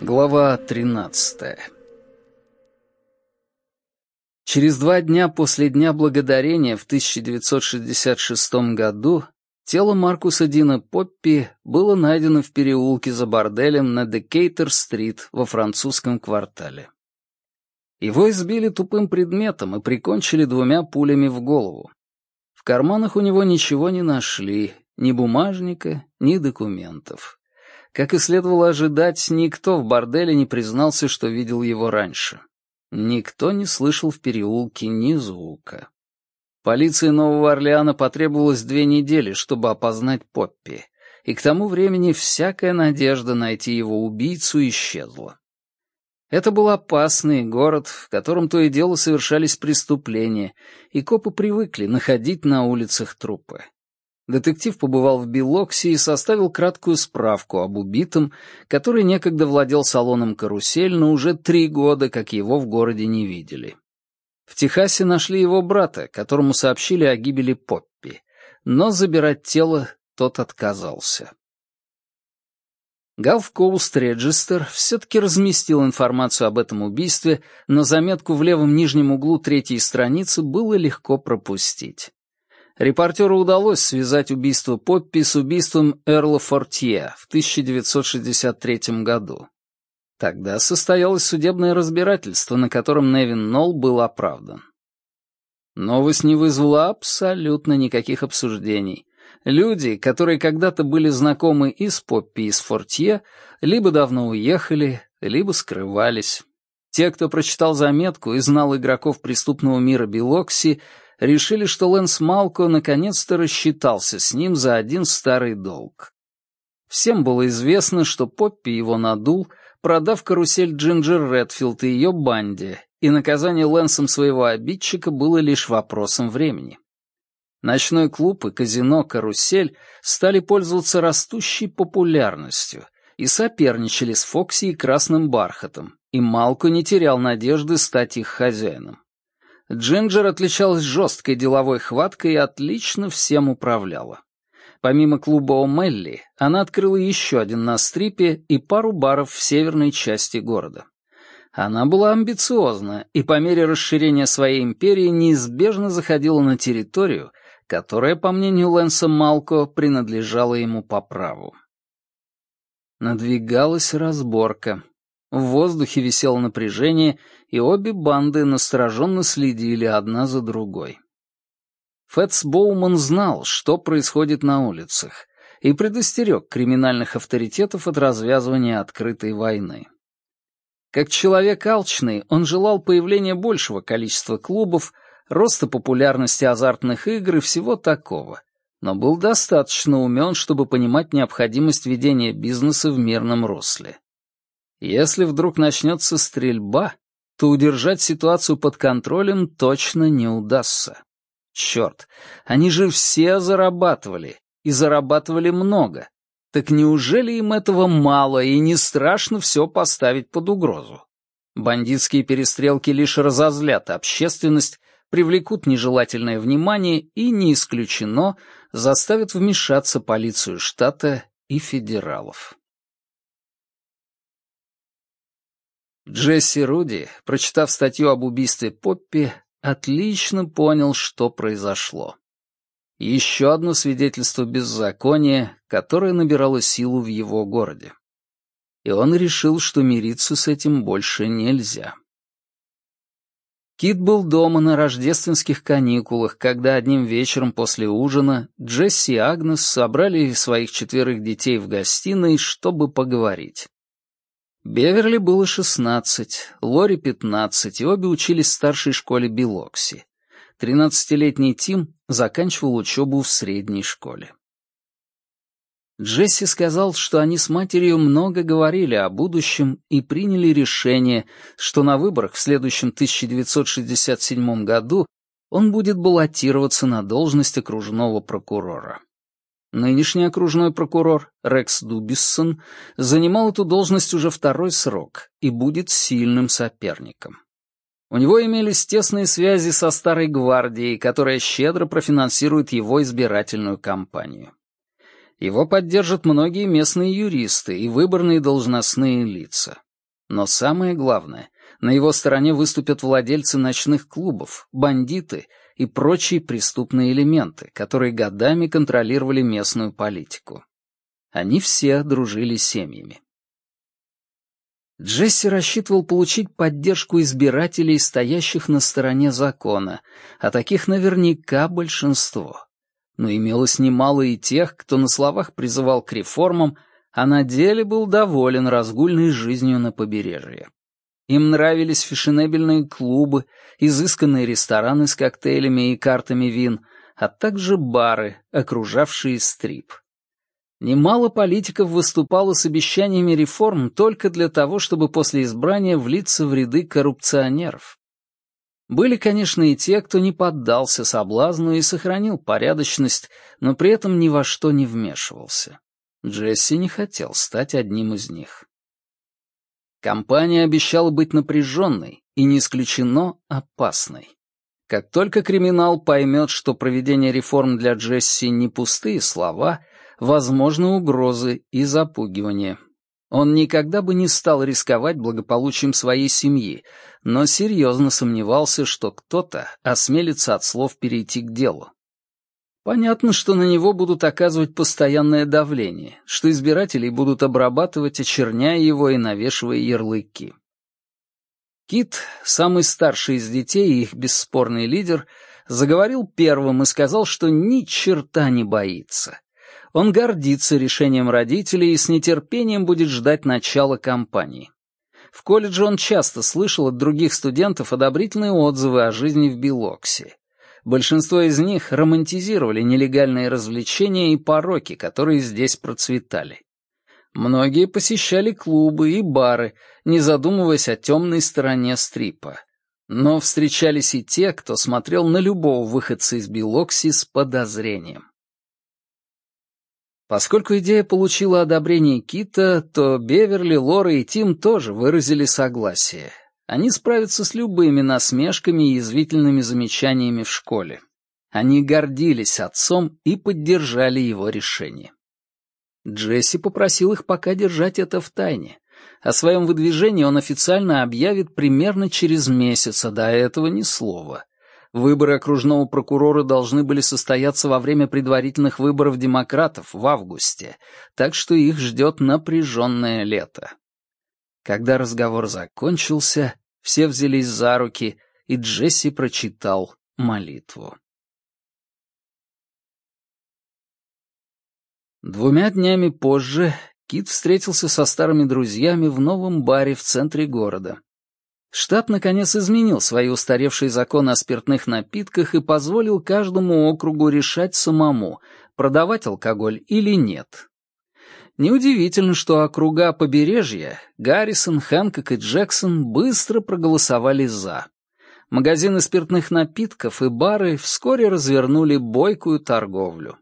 Глава 13 Через два дня после Дня Благодарения в 1966 году тело Маркуса Дина Поппи было найдено в переулке за борделем на Декейтер-стрит во французском квартале. Его избили тупым предметом и прикончили двумя пулями в голову. В карманах у него ничего не нашли, ни бумажника, ни документов. Как и следовало ожидать, никто в борделе не признался, что видел его раньше. Никто не слышал в переулке ни звука. Полиции Нового Орлеана потребовалось две недели, чтобы опознать Поппи, и к тому времени всякая надежда найти его убийцу исчезла. Это был опасный город, в котором то и дело совершались преступления, и копы привыкли находить на улицах трупы. Детектив побывал в Белоксе и составил краткую справку об убитом, который некогда владел салоном «Карусель», но уже три года, как его в городе не видели. В Техасе нашли его брата, которому сообщили о гибели Поппи, но забирать тело тот отказался. Галф Коуст Реджистер все-таки разместил информацию об этом убийстве, но заметку в левом нижнем углу третьей страницы было легко пропустить. Репортеру удалось связать убийство Поппи с убийством Эрла Фортье в 1963 году. Тогда состоялось судебное разбирательство, на котором Невин Нолл был оправдан. Новость не вызвала абсолютно никаких обсуждений. Люди, которые когда-то были знакомы и с Поппи, и с Фортье, либо давно уехали, либо скрывались. Те, кто прочитал заметку и знал игроков преступного мира Белокси, решили, что Лэнс Малко наконец-то рассчитался с ним за один старый долг. Всем было известно, что Поппи его надул, продав карусель Джинджер Редфилд и ее банде, и наказание Лэнсом своего обидчика было лишь вопросом времени. Ночной клуб и казино «Карусель» стали пользоваться растущей популярностью и соперничали с Фокси и Красным Бархатом, и Малко не терял надежды стать их хозяином. Джинджер отличалась жесткой деловой хваткой и отлично всем управляла. Помимо клуба О'Мелли, она открыла еще один на стрипе и пару баров в северной части города. Она была амбициозна и по мере расширения своей империи неизбежно заходила на территорию, которая, по мнению Лэнса Малко, принадлежала ему по праву. Надвигалась разборка. В воздухе висело напряжение, и обе банды настороженно следили одна за другой. Фэтс Боуман знал, что происходит на улицах, и предостерег криминальных авторитетов от развязывания открытой войны. Как человек алчный, он желал появления большего количества клубов, роста популярности азартных игр и всего такого, но был достаточно умен, чтобы понимать необходимость ведения бизнеса в мирном русле. Если вдруг начнется стрельба, то удержать ситуацию под контролем точно не удастся. Черт, они же все зарабатывали, и зарабатывали много. Так неужели им этого мало и не страшно все поставить под угрозу? Бандитские перестрелки лишь разозлят общественность, привлекут нежелательное внимание и, не исключено, заставят вмешаться полицию штата и федералов. Джесси Руди, прочитав статью об убийстве Поппи, отлично понял, что произошло. Еще одно свидетельство беззакония, которое набирало силу в его городе. И он решил, что мириться с этим больше нельзя. Кит был дома на рождественских каникулах, когда одним вечером после ужина Джесси и Агнес собрали своих четверых детей в гостиной, чтобы поговорить. Беверли было шестнадцать, Лори пятнадцать, и обе учились в старшей школе Билокси. Тринадцатилетний Тим заканчивал учебу в средней школе. Джесси сказал, что они с матерью много говорили о будущем и приняли решение, что на выборах в следующем 1967 году он будет баллотироваться на должность окружного прокурора. Нынешний окружной прокурор Рекс Дубиссон занимал эту должность уже второй срок и будет сильным соперником. У него имелись тесные связи со Старой Гвардией, которая щедро профинансирует его избирательную кампанию. Его поддержат многие местные юристы и выборные должностные лица. Но самое главное, на его стороне выступят владельцы ночных клубов, бандиты и прочие преступные элементы, которые годами контролировали местную политику. Они все дружили семьями. Джесси рассчитывал получить поддержку избирателей, стоящих на стороне закона, а таких наверняка большинство. Но имелось немало и тех, кто на словах призывал к реформам, а на деле был доволен разгульной жизнью на побережье. Им нравились фешенебельные клубы, изысканные рестораны с коктейлями и картами вин, а также бары, окружавшие стрип. Немало политиков выступало с обещаниями реформ только для того, чтобы после избрания влиться в ряды коррупционеров. Были, конечно, и те, кто не поддался соблазну и сохранил порядочность, но при этом ни во что не вмешивался. Джесси не хотел стать одним из них. Компания обещала быть напряженной и, не исключено, опасной. Как только криминал поймет, что проведение реформ для Джесси не пустые слова, возможны угрозы и запугивание. Он никогда бы не стал рисковать благополучием своей семьи, но серьезно сомневался, что кто-то осмелится от слов перейти к делу. Понятно, что на него будут оказывать постоянное давление, что избиратели будут обрабатывать, очерняя его и навешивая ярлыки. Кит, самый старший из детей и их бесспорный лидер, заговорил первым и сказал, что ни черта не боится. Он гордится решением родителей и с нетерпением будет ждать начала кампании. В колледже он часто слышал от других студентов одобрительные отзывы о жизни в Белоксе. Большинство из них романтизировали нелегальные развлечения и пороки, которые здесь процветали. Многие посещали клубы и бары, не задумываясь о темной стороне стрипа. Но встречались и те, кто смотрел на любого выходца из Белокси с подозрением. Поскольку идея получила одобрение Кита, то Беверли, Лора и Тим тоже выразили согласие. Они справятся с любыми насмешками и язвительными замечаниями в школе. Они гордились отцом и поддержали его решение. Джесси попросил их пока держать это в тайне. О своем выдвижении он официально объявит примерно через месяц, а до этого ни слова. Выборы окружного прокурора должны были состояться во время предварительных выборов демократов в августе, так что их ждет напряженное лето. Когда разговор закончился, все взялись за руки, и Джесси прочитал молитву. Двумя днями позже Кит встретился со старыми друзьями в новом баре в центре города. Штат, наконец, изменил свои устаревшие законы о спиртных напитках и позволил каждому округу решать самому, продавать алкоголь или нет. Неудивительно, что округа побережья, Гаррисон, Хэнкок и Джексон быстро проголосовали «за». Магазины спиртных напитков и бары вскоре развернули бойкую торговлю.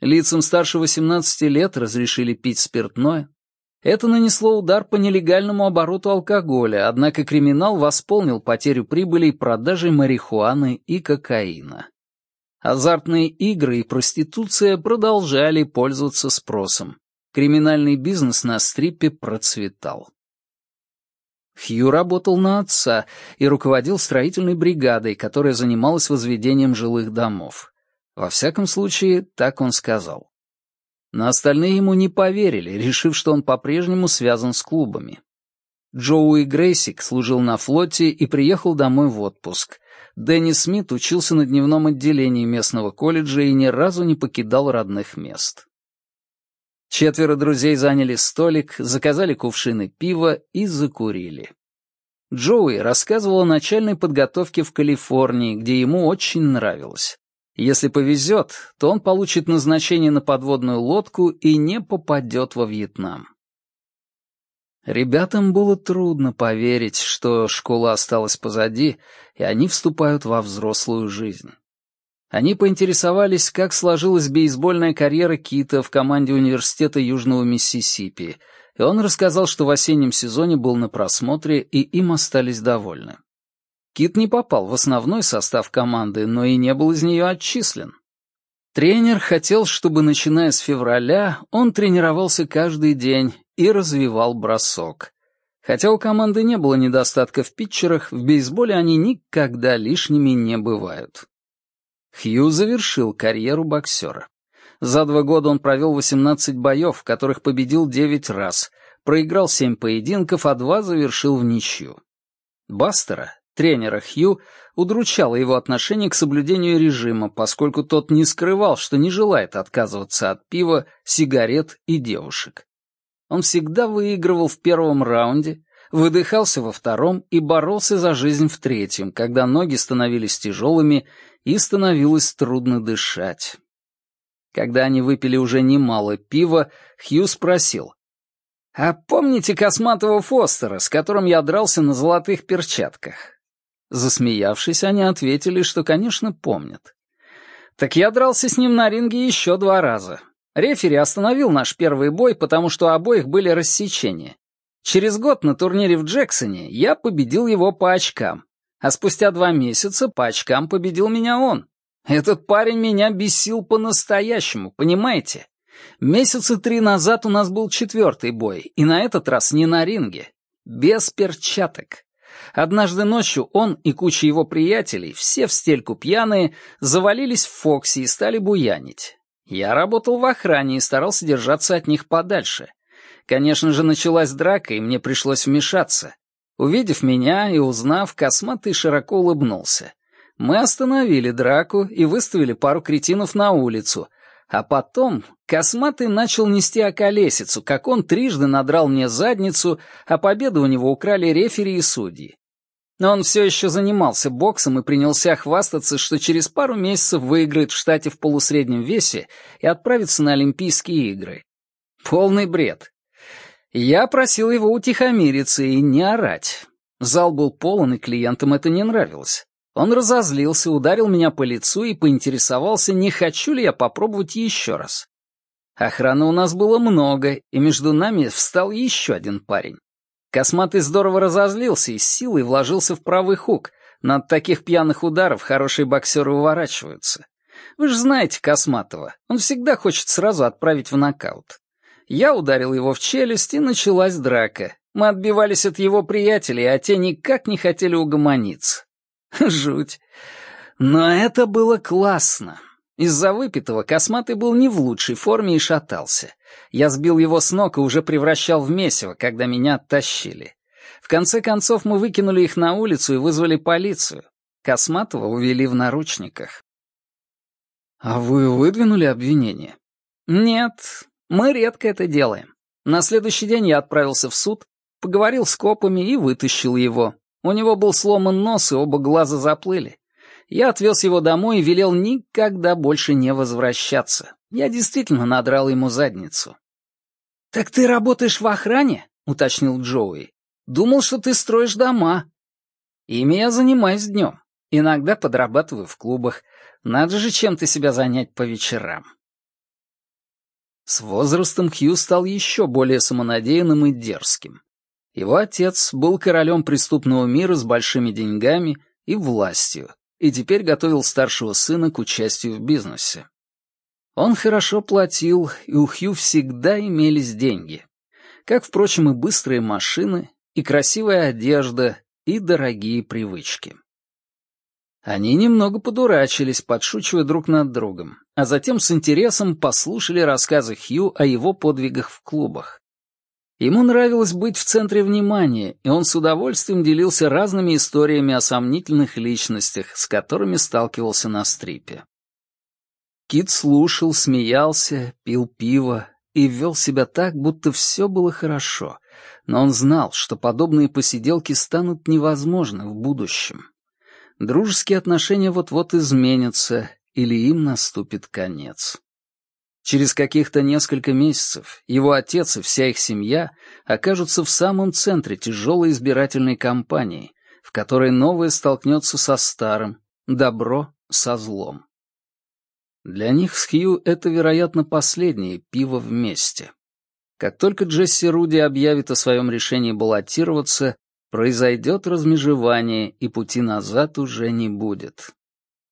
Лицам старше 18 лет разрешили пить спиртное, это нанесло удар по нелегальному обороту алкоголя, однако криминал восполнил потерю прибыли продажей марихуаны и кокаина. Азартные игры и проституция продолжали пользоваться спросом. Криминальный бизнес на стрипе процветал. Хью работал на отца и руководил строительной бригадой, которая занималась возведением жилых домов. Во всяком случае, так он сказал но остальные ему не поверили, решив, что он по-прежнему связан с клубами. Джоуи Грейсик служил на флоте и приехал домой в отпуск. Дэнни Смит учился на дневном отделении местного колледжа и ни разу не покидал родных мест. Четверо друзей заняли столик, заказали кувшины пива и закурили. Джоуи рассказывал о начальной подготовке в Калифорнии, где ему очень нравилось. Если повезет, то он получит назначение на подводную лодку и не попадет во Вьетнам. Ребятам было трудно поверить, что школа осталась позади, и они вступают во взрослую жизнь. Они поинтересовались, как сложилась бейсбольная карьера Кита в команде университета Южного Миссисипи, и он рассказал, что в осеннем сезоне был на просмотре, и им остались довольны. Кит не попал в основной состав команды, но и не был из нее отчислен. Тренер хотел, чтобы, начиная с февраля, он тренировался каждый день и развивал бросок. Хотя у команды не было недостатка в питчерах, в бейсболе они никогда лишними не бывают. Хью завершил карьеру боксера. За два года он провел 18 боев, в которых победил 9 раз, проиграл 7 поединков, а два завершил в ничью. Бастера, тренера Хью, удручало его отношение к соблюдению режима, поскольку тот не скрывал, что не желает отказываться от пива, сигарет и девушек. Он всегда выигрывал в первом раунде, выдыхался во втором и боролся за жизнь в третьем, когда ноги становились тяжелыми и становилось трудно дышать. Когда они выпили уже немало пива, Хью спросил, «А помните косматого Фостера, с которым я дрался на золотых перчатках?» Засмеявшись, они ответили, что, конечно, помнят. Так я дрался с ним на ринге еще два раза. Рефери остановил наш первый бой, потому что у обоих были рассечения. Через год на турнире в Джексоне я победил его по очкам, а спустя два месяца по очкам победил меня он. Этот парень меня бесил по-настоящему, понимаете? Месяца три назад у нас был четвертый бой, и на этот раз не на ринге. Без перчаток. Однажды ночью он и куча его приятелей, все в стельку пьяные, завалились в Фокси и стали буянить. Я работал в охране и старался держаться от них подальше. Конечно же, началась драка, и мне пришлось вмешаться. Увидев меня и узнав, косматый широко улыбнулся. Мы остановили драку и выставили пару кретинов на улицу, а потом Косматый начал нести околесицу, как он трижды надрал мне задницу, а победу у него украли рефери и судьи. Но он все еще занимался боксом и принялся хвастаться, что через пару месяцев выиграет в штате в полусреднем весе и отправится на Олимпийские игры. Полный бред. Я просил его утихомириться и не орать. Зал был полон, и клиентам это не нравилось. Он разозлился, ударил меня по лицу и поинтересовался, не хочу ли я попробовать еще раз. Охраны у нас было много, и между нами встал еще один парень. Косматый здорово разозлился и с силой вложился в правый хук. Над таких пьяных ударов хорошие боксеры уворачиваются. Вы же знаете Косматова, он всегда хочет сразу отправить в нокаут. Я ударил его в челюсть, и началась драка. Мы отбивались от его приятелей, а те никак не хотели угомониться. Жуть. Но это было классно. Из-за выпитого косматый был не в лучшей форме и шатался. Я сбил его с ног и уже превращал в месиво, когда меня оттащили. В конце концов мы выкинули их на улицу и вызвали полицию. Косматого увели в наручниках. «А вы выдвинули обвинение?» «Нет, мы редко это делаем. На следующий день я отправился в суд, поговорил с копами и вытащил его. У него был сломан нос, и оба глаза заплыли. Я отвез его домой и велел никогда больше не возвращаться. Я действительно надрал ему задницу. «Так ты работаешь в охране?» — уточнил Джоуи. «Думал, что ты строишь дома». «Ими я занимаюсь днем. Иногда подрабатываю в клубах. Надо же чем-то себя занять по вечерам». С возрастом Хью стал еще более самонадеянным и дерзким. Его отец был королем преступного мира с большими деньгами и властью, и теперь готовил старшего сына к участию в бизнесе. Он хорошо платил, и у Хью всегда имелись деньги. Как, впрочем, и быстрые машины, и красивая одежда, и дорогие привычки. Они немного подурачились, подшучивая друг над другом, а затем с интересом послушали рассказы Хью о его подвигах в клубах. Ему нравилось быть в центре внимания, и он с удовольствием делился разными историями о сомнительных личностях, с которыми сталкивался на стрипе. Кит слушал, смеялся, пил пиво и вел себя так, будто все было хорошо, но он знал, что подобные посиделки станут невозможны в будущем. Дружеские отношения вот-вот изменятся, или им наступит конец. Через каких-то несколько месяцев его отец и вся их семья окажутся в самом центре тяжелой избирательной кампании, в которой новое столкнется со старым, добро со злом. Для них с Хью это, вероятно, последнее пиво вместе. Как только Джесси Руди объявит о своем решении баллотироваться, произойдет размежевание, и пути назад уже не будет.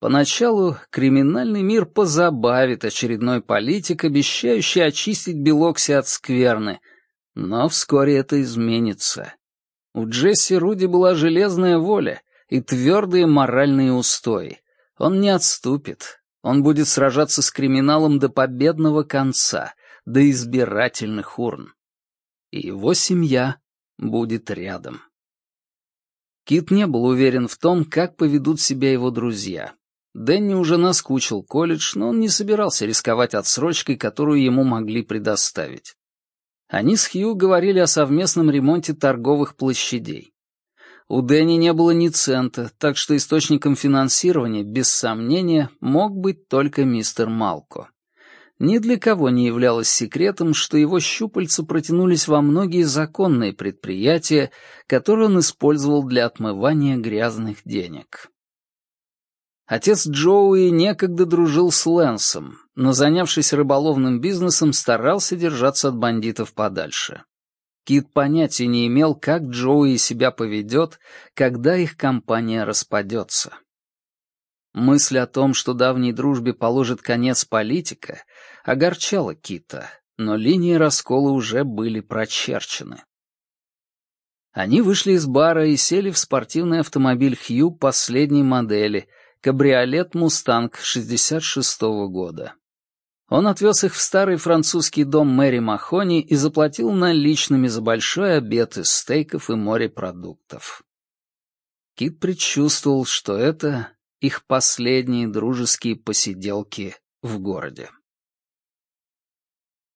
Поначалу криминальный мир позабавит очередной политик, обещающий очистить Белокси от скверны, но вскоре это изменится. У Джесси Руди была железная воля и твердые моральные устои. Он не отступит. Он будет сражаться с криминалом до победного конца, до избирательных урн. И его семья будет рядом. Кит не был уверен в том, как поведут себя его друзья. Дэнни уже наскучил колледж, но он не собирался рисковать отсрочкой, которую ему могли предоставить. Они с Хью говорили о совместном ремонте торговых площадей. У Дэнни не было ни цента, так что источником финансирования, без сомнения, мог быть только мистер Малко. Ни для кого не являлось секретом, что его щупальца протянулись во многие законные предприятия, которые он использовал для отмывания грязных денег. Отец Джоуи некогда дружил с Лэнсом, но, занявшись рыболовным бизнесом, старался держаться от бандитов подальше. Кит понятия не имел, как Джоуи себя поведет, когда их компания распадется. Мысль о том, что давней дружбе положит конец политика, огорчала Кита, но линии раскола уже были прочерчены. Они вышли из бара и сели в спортивный автомобиль Хью последней модели, кабриолет «Мустанг» 66-го года. Он отвез их в старый французский дом Мэри Махони и заплатил наличными за большой обед из стейков и морепродуктов. Кит предчувствовал, что это их последние дружеские посиделки в городе.